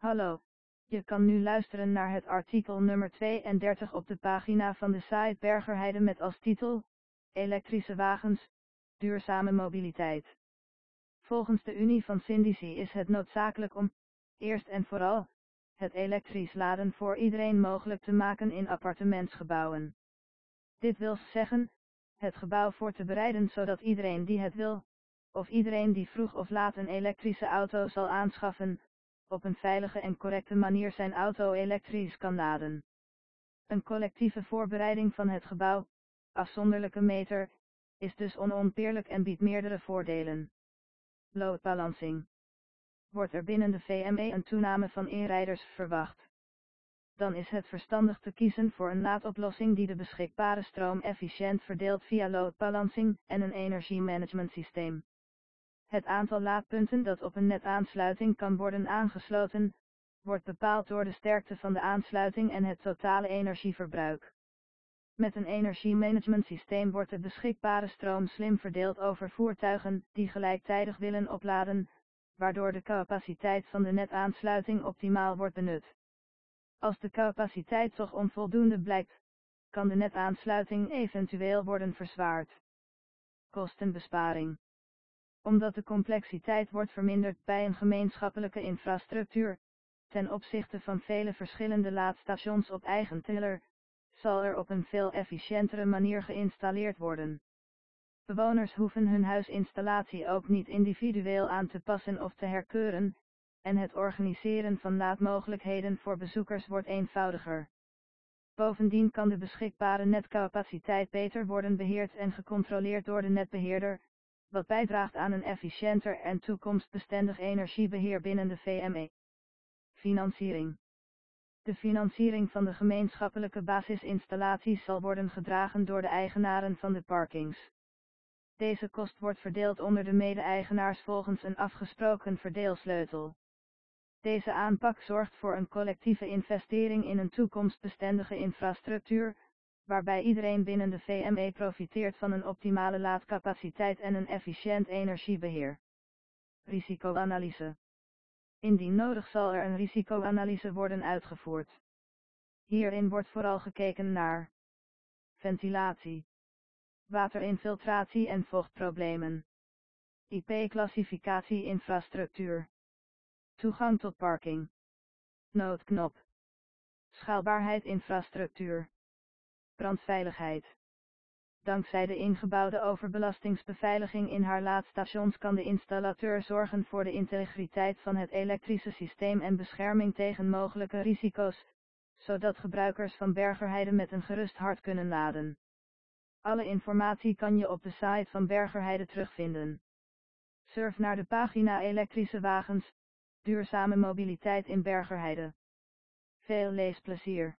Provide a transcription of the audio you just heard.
Hallo, je kan nu luisteren naar het artikel nummer 32 op de pagina van de site Bergerheide met als titel, Elektrische wagens, duurzame mobiliteit. Volgens de Unie van Syndici is het noodzakelijk om, eerst en vooral, het elektrisch laden voor iedereen mogelijk te maken in appartementsgebouwen. Dit wil zeggen, het gebouw voor te bereiden zodat iedereen die het wil, of iedereen die vroeg of laat een elektrische auto zal aanschaffen, op een veilige en correcte manier zijn auto elektrisch kan laden. Een collectieve voorbereiding van het gebouw, afzonderlijke meter, is dus onontbeerlijk en biedt meerdere voordelen. Load balancing. Wordt er binnen de VME een toename van inrijders verwacht? Dan is het verstandig te kiezen voor een laadoplossing die de beschikbare stroom efficiënt verdeelt via load balancing en een energiemanagementsysteem. Het aantal laadpunten dat op een netaansluiting kan worden aangesloten, wordt bepaald door de sterkte van de aansluiting en het totale energieverbruik. Met een energiemanagementsysteem wordt de beschikbare stroom slim verdeeld over voertuigen die gelijktijdig willen opladen, waardoor de capaciteit van de netaansluiting optimaal wordt benut. Als de capaciteit toch onvoldoende blijkt, kan de netaansluiting eventueel worden verzwaard. Kostenbesparing omdat de complexiteit wordt verminderd bij een gemeenschappelijke infrastructuur, ten opzichte van vele verschillende laadstations op eigen tiller, zal er op een veel efficiëntere manier geïnstalleerd worden. Bewoners hoeven hun huisinstallatie ook niet individueel aan te passen of te herkeuren, en het organiseren van laadmogelijkheden voor bezoekers wordt eenvoudiger. Bovendien kan de beschikbare netcapaciteit beter worden beheerd en gecontroleerd door de netbeheerder, wat bijdraagt aan een efficiënter en toekomstbestendig energiebeheer binnen de VME. Financiering. De financiering van de gemeenschappelijke basisinstallaties zal worden gedragen door de eigenaren van de parkings. Deze kost wordt verdeeld onder de mede-eigenaars volgens een afgesproken verdeelsleutel. Deze aanpak zorgt voor een collectieve investering in een toekomstbestendige infrastructuur, waarbij iedereen binnen de VME profiteert van een optimale laadcapaciteit en een efficiënt energiebeheer. Risicoanalyse. Indien nodig zal er een risicoanalyse worden uitgevoerd. Hierin wordt vooral gekeken naar ventilatie, waterinfiltratie en vochtproblemen, IP-classificatie infrastructuur, toegang tot parking, noodknop, schaalbaarheid infrastructuur brandveiligheid. Dankzij de ingebouwde overbelastingsbeveiliging in haar laadstations kan de installateur zorgen voor de integriteit van het elektrische systeem en bescherming tegen mogelijke risico's, zodat gebruikers van Bergerheide met een gerust hart kunnen laden. Alle informatie kan je op de site van Bergerheide terugvinden. Surf naar de pagina elektrische wagens, duurzame mobiliteit in Bergerheide. Veel leesplezier.